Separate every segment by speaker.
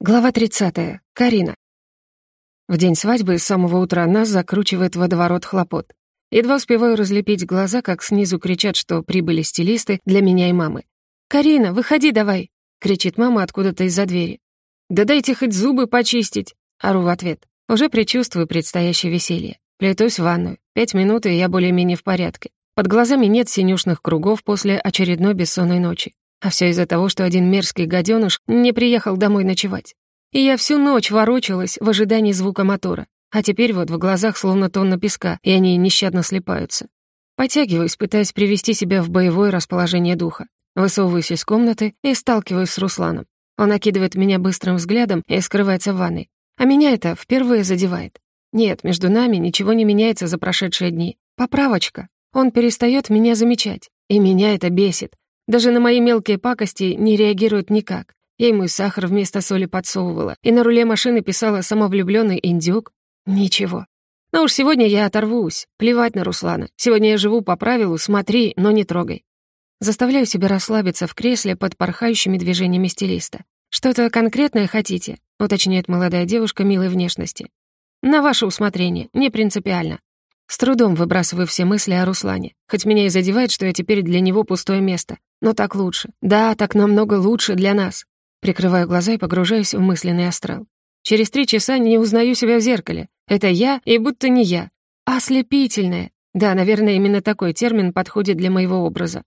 Speaker 1: Глава 30. Карина. В день свадьбы с самого утра нас закручивает водоворот хлопот. Едва успеваю разлепить глаза, как снизу кричат, что прибыли стилисты для меня и мамы. «Карина, выходи давай!» — кричит мама откуда-то из-за двери. «Да дайте хоть зубы почистить!» — ору в ответ. Уже предчувствую предстоящее веселье. Плетусь в ванную. Пять минут, и я более-менее в порядке. Под глазами нет синюшных кругов после очередной бессонной ночи. А все из-за того, что один мерзкий гаденыш не приехал домой ночевать. И я всю ночь ворочалась в ожидании звука мотора. А теперь вот в глазах словно тонна песка, и они нещадно слепаются. Потягиваюсь, пытаясь привести себя в боевое расположение духа. Высовываюсь из комнаты и сталкиваюсь с Русланом. Он окидывает меня быстрым взглядом и скрывается в ванной. А меня это впервые задевает. Нет, между нами ничего не меняется за прошедшие дни. Поправочка. Он перестает меня замечать. И меня это бесит. Даже на мои мелкие пакости не реагирует никак. Я ему и сахар вместо соли подсовывала, и на руле машины писала самовлюбленный индюк. Ничего. Но уж сегодня я оторвусь. Плевать на Руслана. Сегодня я живу по правилу «смотри, но не трогай». Заставляю себя расслабиться в кресле под порхающими движениями стилиста. «Что-то конкретное хотите?» — уточняет молодая девушка милой внешности. «На ваше усмотрение, не принципиально. С трудом выбрасываю все мысли о Руслане, хоть меня и задевает, что я теперь для него пустое место. Но так лучше. Да, так намного лучше для нас. Прикрываю глаза и погружаюсь в мысленный астрал. Через три часа не узнаю себя в зеркале. Это я и будто не я. Ослепительная. Да, наверное, именно такой термин подходит для моего образа.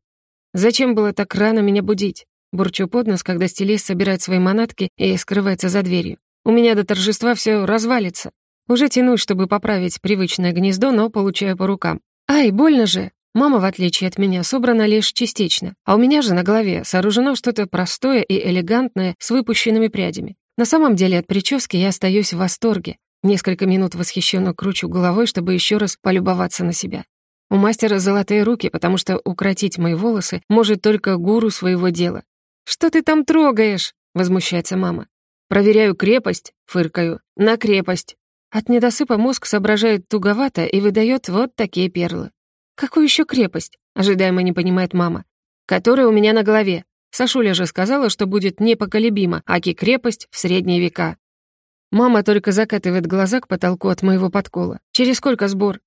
Speaker 1: Зачем было так рано меня будить? Бурчу под нос, когда стилист собирает свои манатки и скрывается за дверью. У меня до торжества все развалится. Уже тянусь, чтобы поправить привычное гнездо, но получаю по рукам. «Ай, больно же!» Мама, в отличие от меня, собрана лишь частично, а у меня же на голове сооружено что-то простое и элегантное с выпущенными прядями. На самом деле от прически я остаюсь в восторге. Несколько минут восхищенно кручу головой, чтобы еще раз полюбоваться на себя. У мастера золотые руки, потому что укротить мои волосы может только гуру своего дела. «Что ты там трогаешь?» — возмущается мама. «Проверяю крепость», — фыркаю. «На крепость». От недосыпа мозг соображает туговато и выдает вот такие перлы. «Какую еще крепость?» — ожидаемо не понимает мама. «Которая у меня на голове. Сашуля же сказала, что будет непоколебима, аки крепость в средние века». Мама только закатывает глаза к потолку от моего подкола. «Через сколько сбор?»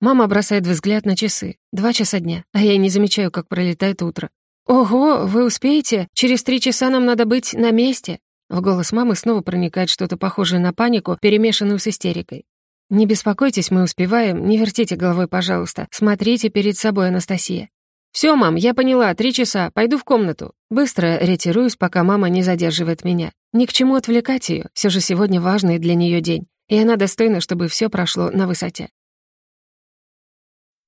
Speaker 1: Мама бросает взгляд на часы. Два часа дня, а я не замечаю, как пролетает утро. «Ого, вы успеете? Через три часа нам надо быть на месте!» В голос мамы снова проникает что-то похожее на панику, перемешанную с истерикой. «Не беспокойтесь, мы успеваем. Не вертите головой, пожалуйста. Смотрите перед собой, Анастасия». «Всё, мам, я поняла. Три часа. Пойду в комнату». Быстро ретируюсь, пока мама не задерживает меня. Ни к чему отвлекать её. Всё же сегодня важный для неё день. И она достойна, чтобы всё прошло на высоте.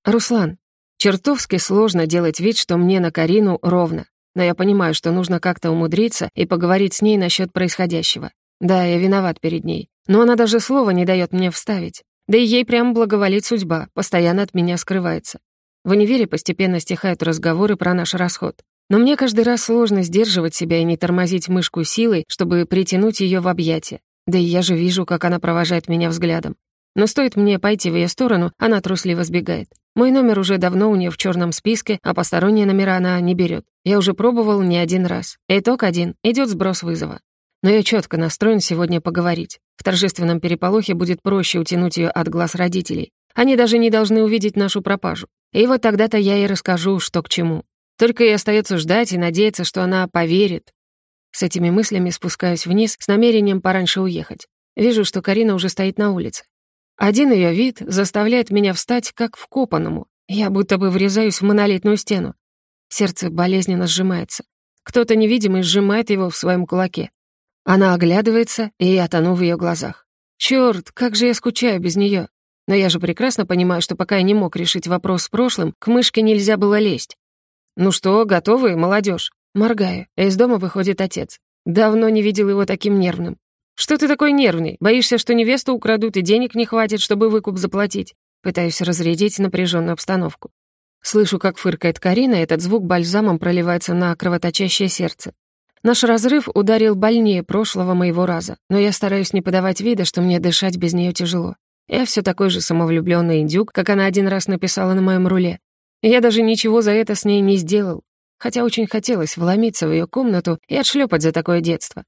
Speaker 1: Руслан. Чертовски сложно делать вид, что мне на Карину ровно но я понимаю, что нужно как-то умудриться и поговорить с ней насчет происходящего. Да, я виноват перед ней, но она даже слова не дает мне вставить. Да и ей прям благоволит судьба, постоянно от меня скрывается. В универе постепенно стихают разговоры про наш расход. Но мне каждый раз сложно сдерживать себя и не тормозить мышку силой, чтобы притянуть ее в объятия. Да и я же вижу, как она провожает меня взглядом. Но стоит мне пойти в ее сторону, она трусливо сбегает. Мой номер уже давно у нее в черном списке, а посторонние номера она не берет. Я уже пробовал не один раз. Итог один — идет сброс вызова. Но я четко настроен сегодня поговорить. В торжественном переполохе будет проще утянуть ее от глаз родителей. Они даже не должны увидеть нашу пропажу. И вот тогда-то я и расскажу, что к чему. Только и остается ждать и надеяться, что она поверит. С этими мыслями спускаюсь вниз с намерением пораньше уехать. Вижу, что Карина уже стоит на улице. Один ее вид заставляет меня встать как вкопанному. Я будто бы врезаюсь в монолитную стену. Сердце болезненно сжимается. Кто-то невидимый сжимает его в своем кулаке. Она оглядывается, и я тону в ее глазах. Черт, как же я скучаю без нее. Но я же прекрасно понимаю, что пока я не мог решить вопрос с прошлым, к мышке нельзя было лезть. «Ну что, готовы, молодежь? Моргаю. Из дома выходит отец. Давно не видел его таким нервным. «Что ты такой нервный? Боишься, что невесту украдут и денег не хватит, чтобы выкуп заплатить?» Пытаюсь разрядить напряженную обстановку. Слышу, как фыркает Карина, и этот звук бальзамом проливается на кровоточащее сердце. Наш разрыв ударил больнее прошлого моего раза, но я стараюсь не подавать вида, что мне дышать без нее тяжело. Я все такой же самовлюбленный индюк, как она один раз написала на моем руле. я даже ничего за это с ней не сделал, хотя очень хотелось вломиться в ее комнату и отшлепать за такое детство.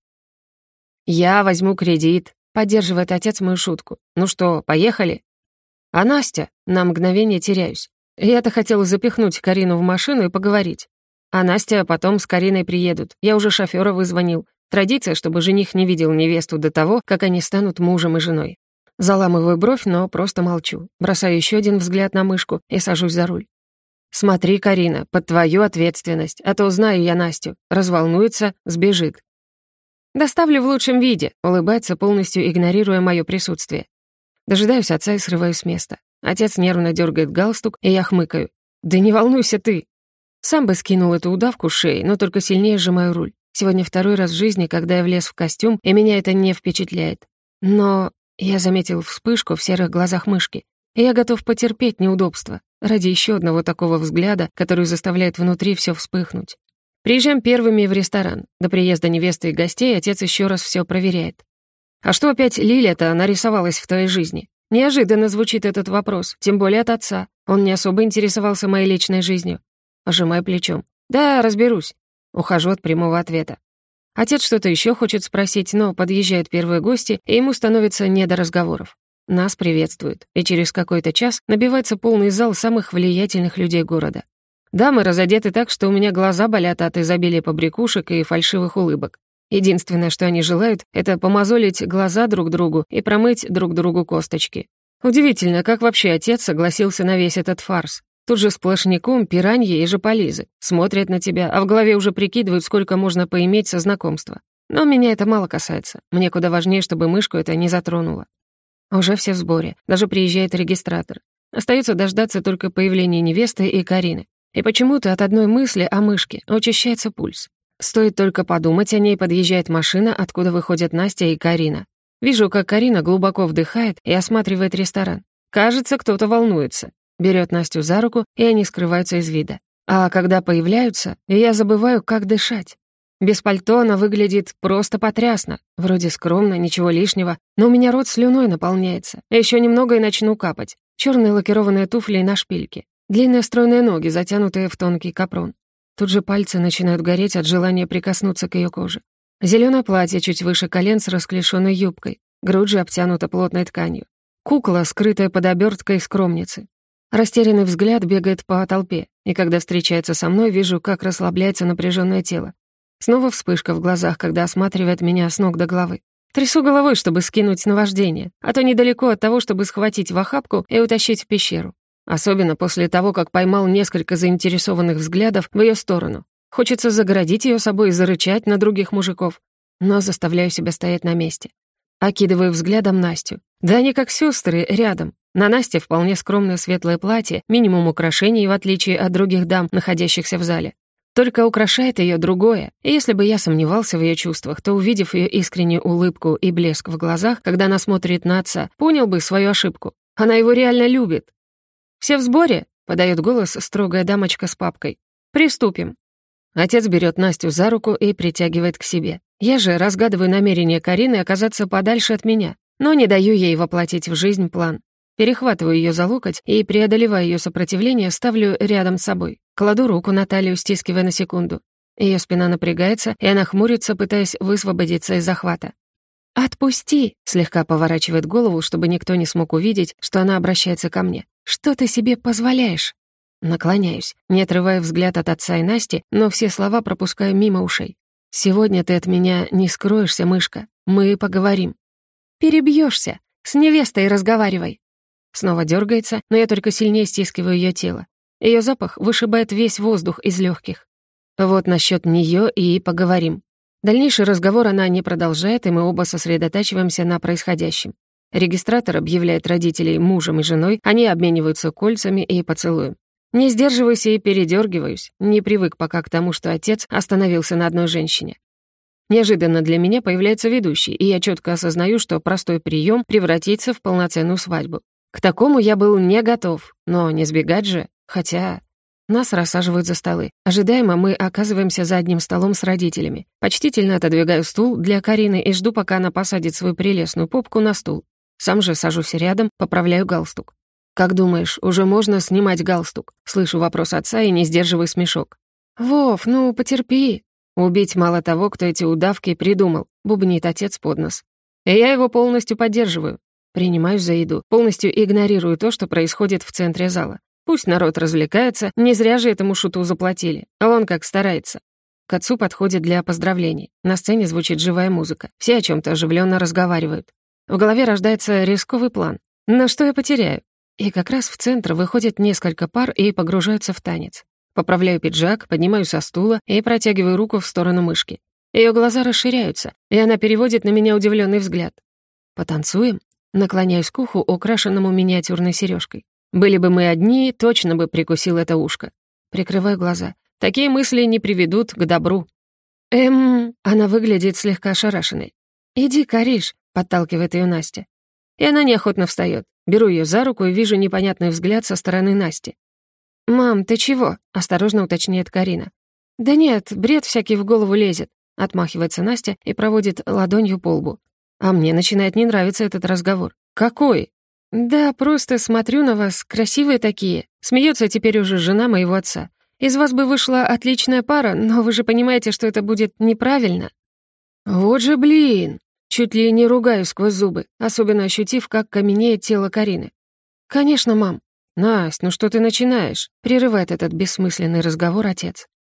Speaker 1: «Я возьму кредит», — поддерживает отец мою шутку. «Ну что, поехали?» А Настя? На мгновение теряюсь. Я-то хотела запихнуть Карину в машину и поговорить. А Настя потом с Кариной приедут. Я уже шофера вызвонил. Традиция, чтобы жених не видел невесту до того, как они станут мужем и женой. Заламываю бровь, но просто молчу. Бросаю еще один взгляд на мышку и сажусь за руль. «Смотри, Карина, под твою ответственность, а то знаю я Настю. Разволнуется, сбежит». «Доставлю в лучшем виде», — улыбается, полностью игнорируя мое присутствие. Дожидаюсь отца и срываюсь с места. Отец нервно дергает галстук, и я хмыкаю. «Да не волнуйся ты!» Сам бы скинул эту удавку шеи, но только сильнее сжимаю руль. Сегодня второй раз в жизни, когда я влез в костюм, и меня это не впечатляет. Но я заметил вспышку в серых глазах мышки, и я готов потерпеть неудобства ради еще одного такого взгляда, который заставляет внутри все вспыхнуть. Приезжаем первыми в ресторан. До приезда невесты и гостей отец еще раз все проверяет. «А что опять Лилия-то нарисовалась в твоей жизни?» Неожиданно звучит этот вопрос, тем более от отца. Он не особо интересовался моей личной жизнью. Пожимаю плечом. «Да, разберусь». Ухожу от прямого ответа. Отец что-то еще хочет спросить, но подъезжают первые гости, и ему становится не до разговоров. Нас приветствуют, и через какой-то час набивается полный зал самых влиятельных людей города. Дамы разодеты так, что у меня глаза болят от изобилия побрякушек и фальшивых улыбок. Единственное, что они желают, это помазолить глаза друг другу и промыть друг другу косточки. Удивительно, как вообще отец согласился на весь этот фарс. Тут же сплошняком пираньи и жополизы. Смотрят на тебя, а в голове уже прикидывают, сколько можно поиметь со знакомства. Но меня это мало касается. Мне куда важнее, чтобы мышку это не затронуло. Уже все в сборе. Даже приезжает регистратор. Остается дождаться только появления невесты и Карины. И почему-то от одной мысли о мышке учащается пульс. Стоит только подумать о ней, подъезжает машина, откуда выходят Настя и Карина. Вижу, как Карина глубоко вдыхает и осматривает ресторан. Кажется, кто-то волнуется берет Настю за руку, и они скрываются из вида. А когда появляются, я забываю, как дышать. Без пальто она выглядит просто потрясно. Вроде скромно, ничего лишнего, но у меня рот слюной наполняется. Еще немного и начну капать. Черные лакированные туфли на шпильке. Длинные стройные ноги, затянутые в тонкий капрон. Тут же пальцы начинают гореть от желания прикоснуться к ее коже. Зеленое платье чуть выше колен с расклешенной юбкой. Грудь же обтянута плотной тканью. Кукла, скрытая под оберткой скромницы. Растерянный взгляд бегает по толпе, и когда встречается со мной, вижу, как расслабляется напряженное тело. Снова вспышка в глазах, когда осматривает меня с ног до головы. Трясу головой, чтобы скинуть наваждение, а то недалеко от того, чтобы схватить в охапку и утащить в пещеру. Особенно после того, как поймал несколько заинтересованных взглядов в ее сторону. Хочется загородить ее собой и зарычать на других мужиков, но заставляю себя стоять на месте. Окидываю взглядом Настю. Да они как сестры рядом. На Насте вполне скромное светлое платье, минимум украшений, в отличие от других дам, находящихся в зале. Только украшает ее другое, и если бы я сомневался в ее чувствах, то, увидев ее искреннюю улыбку и блеск в глазах, когда она смотрит на отца, понял бы свою ошибку. Она его реально любит. «Все в сборе?» — подает голос строгая дамочка с папкой. «Приступим». Отец берет Настю за руку и притягивает к себе. Я же разгадываю намерение Карины оказаться подальше от меня, но не даю ей воплотить в жизнь план. Перехватываю ее за локоть и, преодолевая ее сопротивление, ставлю рядом с собой. Кладу руку на талию, стискивая на секунду. Ее спина напрягается, и она хмурится, пытаясь высвободиться из захвата. «Отпусти!» — слегка поворачивает голову, чтобы никто не смог увидеть, что она обращается ко мне. «Что ты себе позволяешь?» Наклоняюсь, не отрывая взгляд от отца и Насти, но все слова пропускаю мимо ушей. «Сегодня ты от меня не скроешься, мышка. Мы поговорим». «Перебьешься. С невестой разговаривай». Снова дергается, но я только сильнее стискиваю ее тело. Ее запах вышибает весь воздух из легких. Вот насчет нее и поговорим. Дальнейший разговор она не продолжает, и мы оба сосредотачиваемся на происходящем. Регистратор объявляет родителей мужем и женой, они обмениваются кольцами и поцелуем. Не сдерживаюсь и передергиваюсь, не привык пока к тому, что отец остановился на одной женщине. Неожиданно для меня появляется ведущий, и я четко осознаю, что простой прием превратится в полноценную свадьбу. К такому я был не готов, но не сбегать же, хотя... Нас рассаживают за столы. Ожидаемо мы оказываемся за одним столом с родителями. Почтительно отодвигаю стул для Карины и жду, пока она посадит свою прелестную попку на стул. Сам же сажусь рядом, поправляю галстук. «Как думаешь, уже можно снимать галстук?» Слышу вопрос отца и не сдерживаю смешок. «Вов, ну потерпи». Убить мало того, кто эти удавки придумал, бубнит отец под нос. Я его полностью поддерживаю. Принимаюсь за еду, полностью игнорирую то, что происходит в центре зала. Пусть народ развлекается, не зря же этому шуту заплатили, а он как старается. К отцу подходит для поздравлений. На сцене звучит живая музыка. Все о чем то оживленно разговаривают. В голове рождается рисковый план. Но что я потеряю? И как раз в центр выходит несколько пар и погружаются в танец. Поправляю пиджак, поднимаю со стула и протягиваю руку в сторону мышки. Ее глаза расширяются, и она переводит на меня удивленный взгляд. «Потанцуем?» Наклоняюсь к уху, украшенному миниатюрной сережкой. Были бы мы одни, точно бы прикусил это ушко. Прикрываю глаза. Такие мысли не приведут к добру. Эм, она выглядит слегка ошарашенной. «Иди, Кариш», — подталкивает ее Настя. И она неохотно встает. Беру ее за руку и вижу непонятный взгляд со стороны Насти. «Мам, ты чего?» — осторожно уточняет Карина. «Да нет, бред всякий в голову лезет», — отмахивается Настя и проводит ладонью по лбу. А мне начинает не нравиться этот разговор. «Какой?» «Да, просто смотрю на вас, красивые такие. Смеется теперь уже жена моего отца. Из вас бы вышла отличная пара, но вы же понимаете, что это будет неправильно». «Вот же блин!» Чуть ли не ругаю сквозь зубы, особенно ощутив, как каменеет тело Карины. «Конечно, мам». «Насть, ну что ты начинаешь?» — прерывает этот бессмысленный разговор отец.